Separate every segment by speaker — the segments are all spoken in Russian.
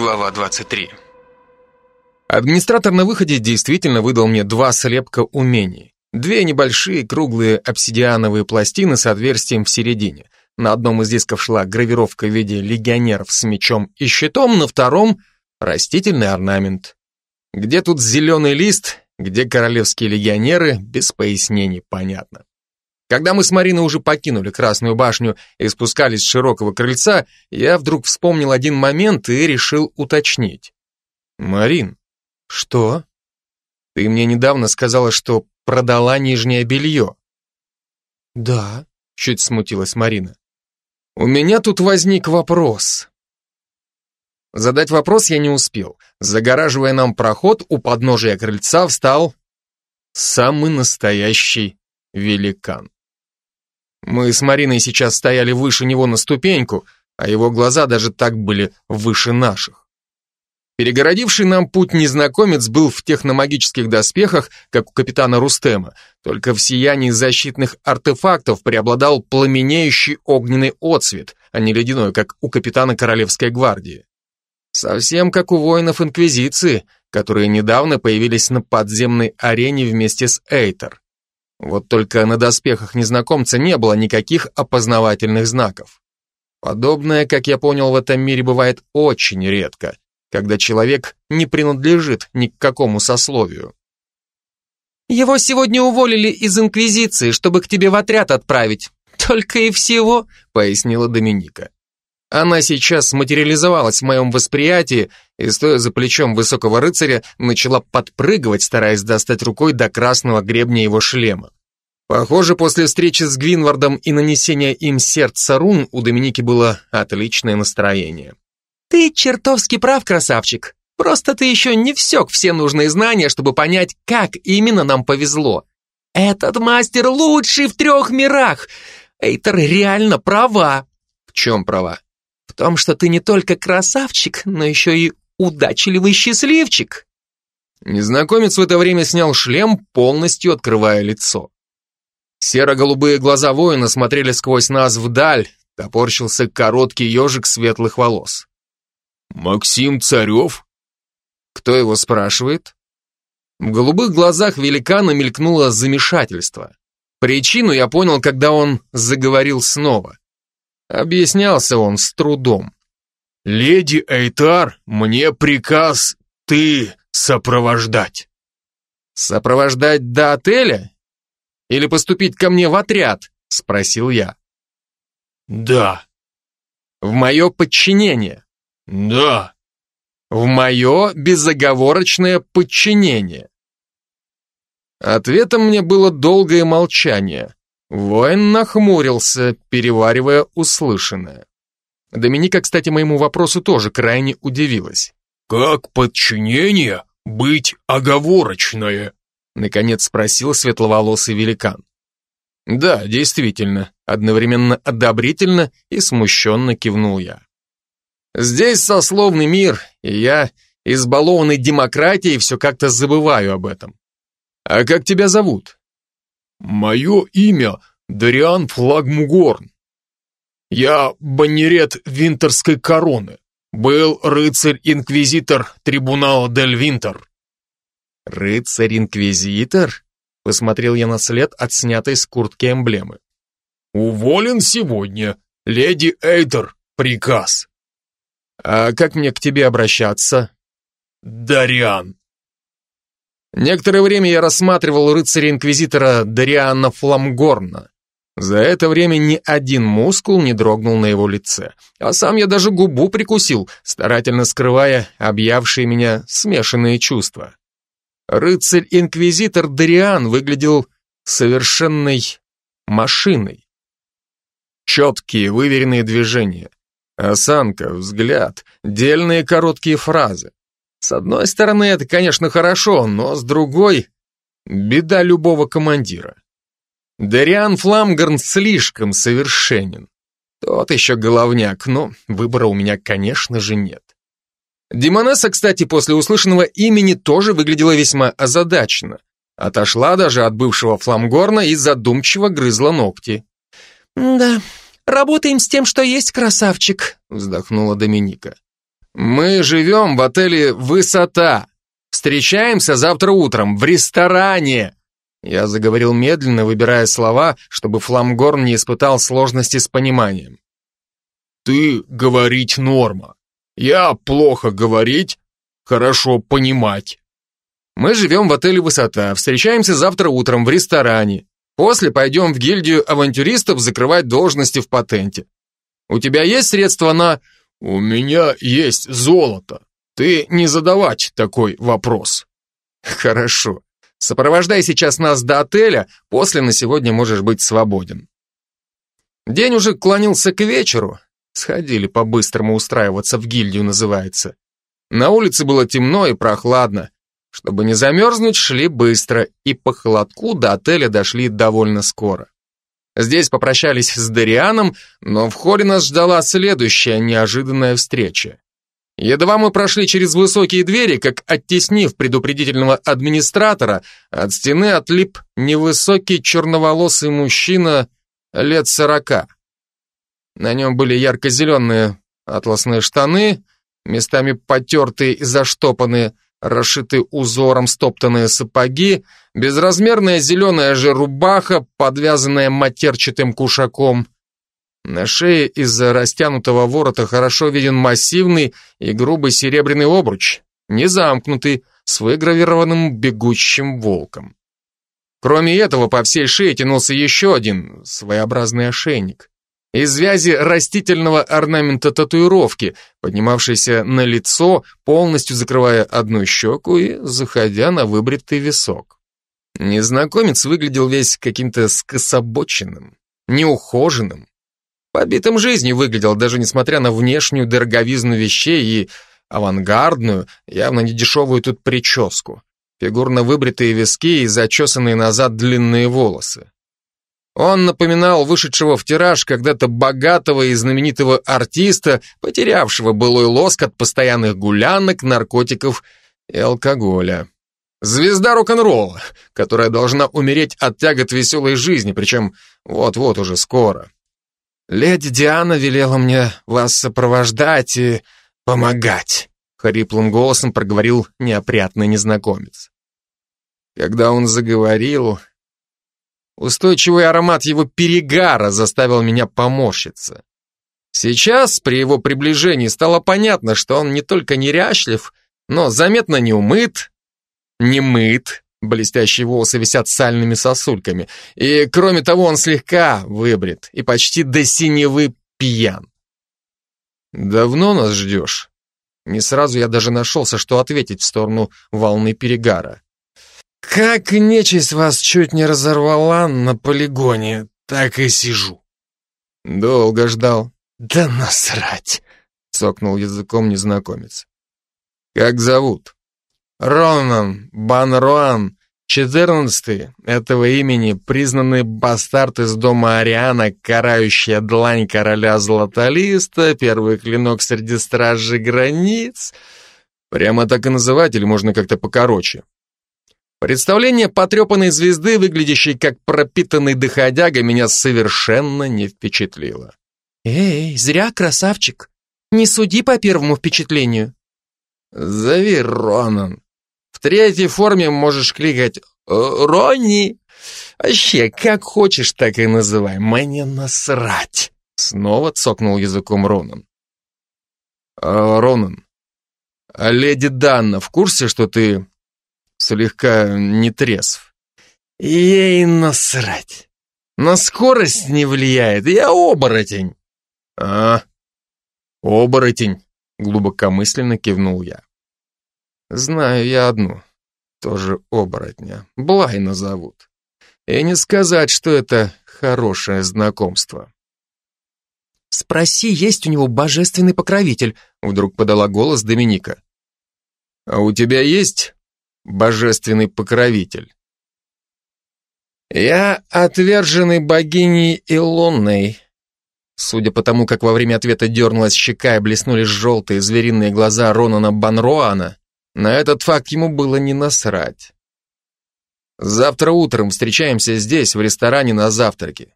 Speaker 1: Глава 23
Speaker 2: Администратор на выходе действительно выдал мне два слепка умений. Две небольшие круглые обсидиановые пластины с отверстием в середине. На одном из дисков шла гравировка в виде легионеров с мечом и щитом, на втором — растительный орнамент. Где тут зеленый лист, где королевские легионеры, без пояснений понятно. Когда мы с Мариной уже покинули Красную башню и спускались с широкого крыльца, я вдруг вспомнил один момент и решил уточнить. «Марин, что? Ты мне недавно сказала, что продала нижнее белье». «Да», — чуть смутилась Марина. «У меня тут возник вопрос». Задать вопрос я не успел. Загораживая нам проход, у подножия крыльца встал самый настоящий великан. Мы с Мариной сейчас стояли выше него на ступеньку, а его глаза даже так были выше наших. Перегородивший нам путь незнакомец был в техномагических доспехах, как у капитана Рустема, только в сиянии защитных артефактов преобладал пламенеющий огненный отсвет, а не ледяной, как у капитана Королевской гвардии. Совсем как у воинов Инквизиции, которые недавно появились на подземной арене вместе с Эйтер. Вот только на доспехах незнакомца не было никаких опознавательных знаков. Подобное, как я понял, в этом мире бывает очень редко, когда человек не принадлежит ни к какому сословию.
Speaker 3: «Его сегодня уволили из Инквизиции, чтобы к тебе в отряд отправить. Только и всего», — пояснила Доминика.
Speaker 2: Она сейчас материализовалась в моем восприятии и, стоя за плечом высокого рыцаря, начала подпрыгивать, стараясь достать рукой до красного гребня его шлема. Похоже, после встречи с Гвинвардом и нанесения им сердца рун у Доминики было отличное настроение.
Speaker 3: «Ты чертовски прав, красавчик. Просто ты еще не всек все нужные знания, чтобы понять, как именно нам повезло. Этот мастер лучший в трех мирах. Эйтер реально права».
Speaker 2: «В чем права?»
Speaker 3: В том, что ты не только красавчик, но еще и удачливый счастливчик.
Speaker 2: Незнакомец в это время снял шлем, полностью открывая лицо. Серо-голубые глаза воина смотрели сквозь нас вдаль, топорщился короткий ежик светлых волос. «Максим Царев?» Кто его спрашивает? В голубых глазах великана мелькнуло замешательство. Причину я понял, когда он заговорил снова. Объяснялся он с трудом. «Леди Эйтар, мне приказ ты сопровождать». «Сопровождать до отеля? Или поступить ко мне в отряд?» — спросил я. «Да». «В мое подчинение?» «Да». «В мое безоговорочное подчинение?» Ответом мне было долгое молчание. Воин нахмурился, переваривая услышанное. Доминика, кстати, моему вопросу тоже крайне удивилась. «Как подчинение быть оговорочное?» Наконец спросил светловолосый великан. «Да, действительно», одновременно одобрительно и смущенно кивнул я. «Здесь сословный мир, и я, избалованный демократией, все как-то забываю об этом. А как тебя зовут?» Мое имя Дариан Флагмугорн. Я баннерет Винтерской короны. Был рыцарь-инквизитор трибунала Дель Винтер. Рыцарь-инквизитор? Посмотрел я на след от снятой с куртки эмблемы. Уволен сегодня. Леди Эйдер, приказ. А как мне к тебе обращаться? Дариан. Некоторое время я рассматривал рыцаря-инквизитора Дариана Фламгорна. За это время ни один мускул не дрогнул на его лице, а сам я даже губу прикусил, старательно скрывая объявшие меня смешанные чувства. Рыцарь-инквизитор Дариан выглядел совершенной машиной. Четкие, выверенные движения, осанка, взгляд, дельные короткие фразы. С одной стороны, это, конечно, хорошо, но с другой — беда любого командира. Дариан Фламгарн слишком совершенен. Тот еще головняк, но выбора у меня, конечно же, нет. Демонесса, кстати, после услышанного имени тоже выглядела весьма озадаченно. Отошла даже от бывшего Фламгорна и задумчиво грызла ногти.
Speaker 3: «Да, работаем с тем, что есть, красавчик», вздохнула Доминика.
Speaker 2: Мы живем в отеле «Высота». Встречаемся завтра утром в ресторане. Я заговорил медленно, выбирая слова, чтобы Фламгорн не испытал сложности с пониманием. Ты говорить норма. Я плохо говорить, хорошо понимать. Мы живем в отеле «Высота», встречаемся завтра утром в ресторане. После пойдем в гильдию авантюристов закрывать должности в патенте. У тебя есть средства на... У меня есть золото. Ты не задавать такой вопрос. Хорошо. Сопровождай сейчас нас до отеля, после на сегодня можешь быть свободен. День уже клонился к вечеру. Сходили по-быстрому устраиваться в гильдию, называется. На улице было темно и прохладно. Чтобы не замерзнуть, шли быстро, и по холодку до отеля дошли довольно скоро. Здесь попрощались с Дарианом, но в холле нас ждала следующая неожиданная встреча. Едва мы прошли через высокие двери, как оттеснив предупредительного администратора, от стены отлип невысокий черноволосый мужчина лет сорока. На нем были ярко-зеленые атласные штаны, местами потертые и заштопанные, расшитые узором стоптанные сапоги, безразмерная зеленая же рубаха, подвязанная матерчатым кушаком. На шее из-за растянутого ворота хорошо виден массивный и грубый серебряный обруч, не замкнутый, с выгравированным бегущим волком. Кроме этого, по всей шее тянулся еще один своеобразный ошейник из связи растительного орнамента татуировки, поднимавшейся на лицо, полностью закрывая одну щеку и заходя на выбритый висок. Незнакомец выглядел весь каким-то скособоченным, неухоженным. Побитым жизнью выглядел, даже несмотря на внешнюю дороговизну вещей и авангардную, явно недешевую тут прическу, фигурно выбритые виски и зачесанные назад длинные волосы. Он напоминал вышедшего в тираж когда-то богатого и знаменитого артиста, потерявшего былой лоск от постоянных гулянок, наркотиков и алкоголя. Звезда рок-н-ролла, которая должна умереть от тягот веселой жизни, причем вот-вот уже скоро. Леди Диана велела мне вас сопровождать и помогать, хриплым голосом проговорил неопрятный незнакомец. Когда он заговорил, Устойчивый аромат его перегара заставил меня поморщиться. Сейчас, при его приближении, стало понятно, что он не только неряшлив, но заметно не умыт, не мыт, блестящие волосы висят сальными сосульками, и, кроме того, он слегка выбрит и почти до синевы пьян. «Давно нас ждешь?» Не сразу я даже нашелся, что ответить в сторону волны перегара. Как нечисть вас чуть не разорвала на полигоне, так и сижу. Долго ждал. Да насрать, цокнул языком незнакомец. Как зовут? Ронан Банруан, четырнадцатый этого имени признанный бастард из дома Ариана, карающая длань короля Златолиста, первый клинок среди стражей границ. Прямо так и называть или можно как-то покороче? Представление потрепанной звезды, выглядящей как пропитанный доходяга, меня совершенно не впечатлило.
Speaker 3: «Эй, зря, красавчик. Не суди по первому впечатлению».
Speaker 2: «Зови Ронан. В третьей форме можешь кликать э, «Ронни». Вообще, как хочешь, так и называй. Мне насрать. Снова цокнул языком Ронан. «А, Ронан, а леди Данна в курсе, что ты слегка нетрезв. Ей насрать. На скорость не влияет, я оборотень. А, оборотень, глубокомысленно кивнул я. Знаю я одну, тоже оборотня, Блайна зовут. И не сказать, что это хорошее знакомство.
Speaker 3: «Спроси, есть у него божественный покровитель», вдруг подала голос Доминика.
Speaker 2: «А у тебя есть божественный покровитель. Я отверженный богиней Илонной. Судя по тому, как во время ответа дернулась щека и блеснули желтые звериные глаза Ронана Банроана, на этот факт ему было не насрать. Завтра утром встречаемся здесь, в ресторане на завтраке.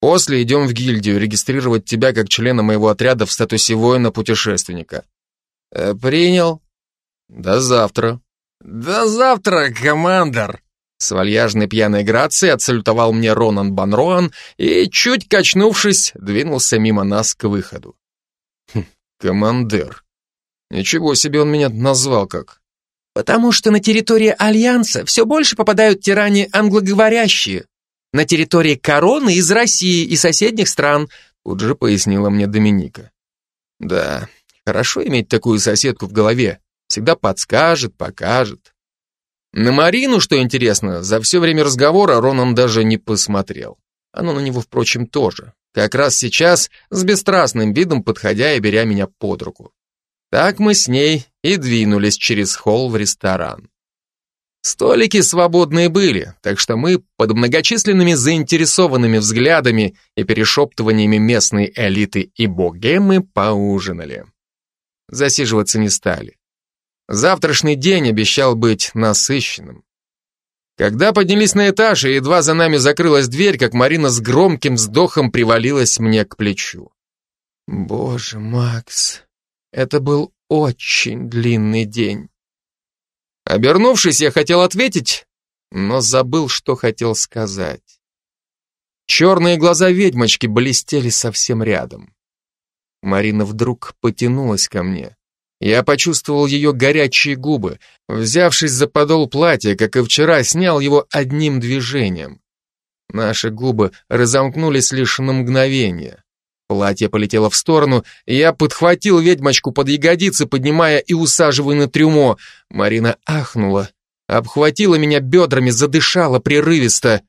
Speaker 2: После идем в гильдию регистрировать тебя как члена моего отряда в статусе воина-путешественника. Э, принял. До завтра. До завтра, командор. С вальяжной пьяной грацией отсалютовал мне Ронан Банроан и, чуть качнувшись, двинулся мимо нас к выходу. Хм, командир. Ничего себе он меня назвал как.
Speaker 3: Потому что на территории Альянса все больше попадают тиране англоговорящие. На территории короны из России и соседних стран,
Speaker 2: тут же пояснила мне Доминика. Да, хорошо иметь такую соседку в голове. Всегда подскажет, покажет. На Марину, что интересно, за все время разговора Ронан даже не посмотрел. Оно на него, впрочем, тоже. Как раз сейчас, с бесстрастным видом подходя и беря меня под руку. Так мы с ней и двинулись через холл в ресторан. Столики свободные были, так что мы под многочисленными заинтересованными взглядами и перешептываниями местной элиты и богемы поужинали. Засиживаться не стали. Завтрашний день обещал быть насыщенным. Когда поднялись на этаж, и едва за нами закрылась дверь, как Марина с громким вздохом привалилась мне к плечу. «Боже, Макс, это был очень длинный день. Обернувшись, я хотел ответить, но забыл, что хотел сказать. Черные глаза ведьмочки блестели совсем рядом. Марина вдруг потянулась ко мне. Я почувствовал ее горячие губы. Взявшись за подол платья, как и вчера, снял его одним движением. Наши губы разомкнулись лишь на мгновение. Платье полетело в сторону, и я подхватил ведьмочку под ягодицы, поднимая и усаживая на трюмо. Марина ахнула, обхватила меня бедрами, задышала прерывисто.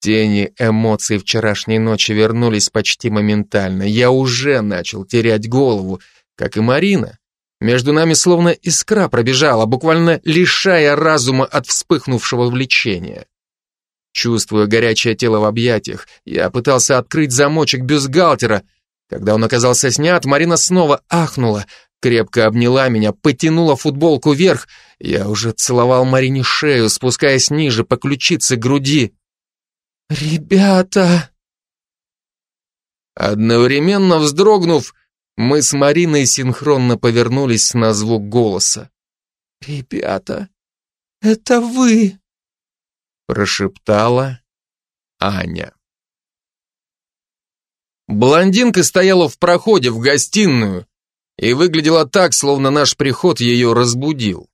Speaker 2: Тени эмоций вчерашней ночи вернулись почти моментально. Я уже начал терять голову, как и Марина. Между нами словно искра пробежала, буквально лишая разума от вспыхнувшего влечения. Чувствуя горячее тело в объятиях, я пытался открыть замочек бюстгальтера. Когда он оказался снят, Марина снова ахнула, крепко обняла меня, потянула футболку вверх. Я уже целовал Марине шею, спускаясь ниже по ключице груди. «Ребята!» Одновременно вздрогнув, мы с Мариной синхронно повернулись на звук голоса. «Ребята, это вы!» Прошептала Аня. Блондинка стояла в проходе в гостиную и выглядела так, словно наш приход ее разбудил.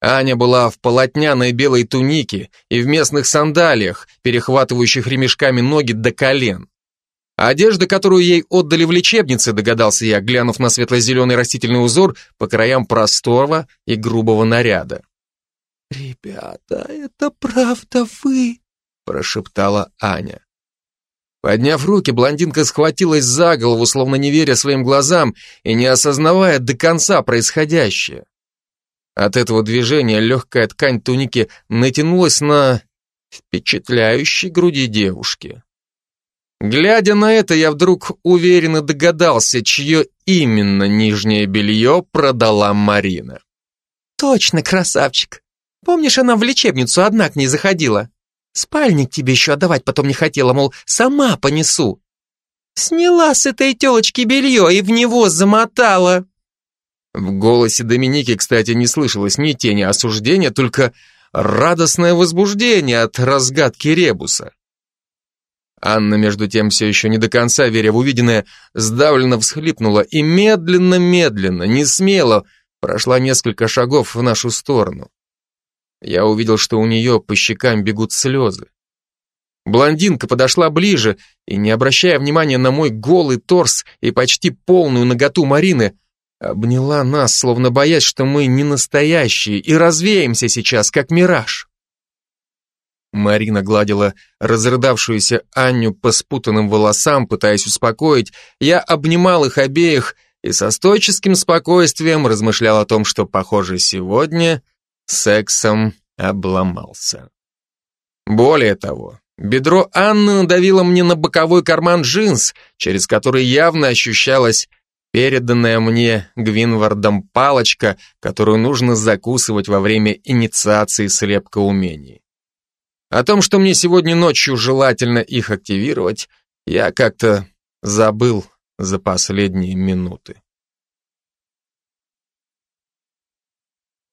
Speaker 2: Аня была в полотняной белой тунике и в местных сандалиях, перехватывающих ремешками ноги до колен. Одежда, которую ей отдали в лечебнице, догадался я, глянув на светло-зеленый растительный узор по краям простого и грубого наряда. «Ребята, это правда вы?» прошептала Аня. Подняв руки, блондинка схватилась за голову, словно не веря своим глазам и не осознавая до конца происходящее. От этого движения легкая ткань туники натянулась на впечатляющей груди девушки. Глядя на это, я вдруг уверенно догадался, чье именно нижнее белье продала Марина.
Speaker 3: «Точно, красавчик! Помнишь, она в лечебницу одна к ней заходила? Спальник тебе еще отдавать потом не хотела, мол, сама понесу. Сняла с этой телочки белье и в него замотала.
Speaker 2: В голосе Доминики, кстати, не слышалось ни тени осуждения, только радостное возбуждение от разгадки ребуса. Анна, между тем, все еще не до конца веря в увиденное, сдавленно всхлипнула и медленно-медленно, не смело прошла несколько шагов в нашу сторону. Я увидел, что у нее по щекам бегут слезы. Блондинка подошла ближе и, не обращая внимания на мой голый торс и почти полную наготу Марины, обняла нас, словно боясь, что мы не настоящие и развеемся сейчас, как мираж. Марина гладила разрыдавшуюся Аню по спутанным волосам, пытаясь успокоить. Я обнимал их обеих и со стойческим спокойствием размышлял о том, что, похоже, сегодня сексом обломался. Более того, бедро Анны надавило мне на боковой карман джинс, через который явно ощущалась переданная мне Гвинвардом палочка, которую нужно закусывать во время инициации слепка умений. О том, что мне сегодня ночью желательно их активировать, я как-то забыл за последние минуты.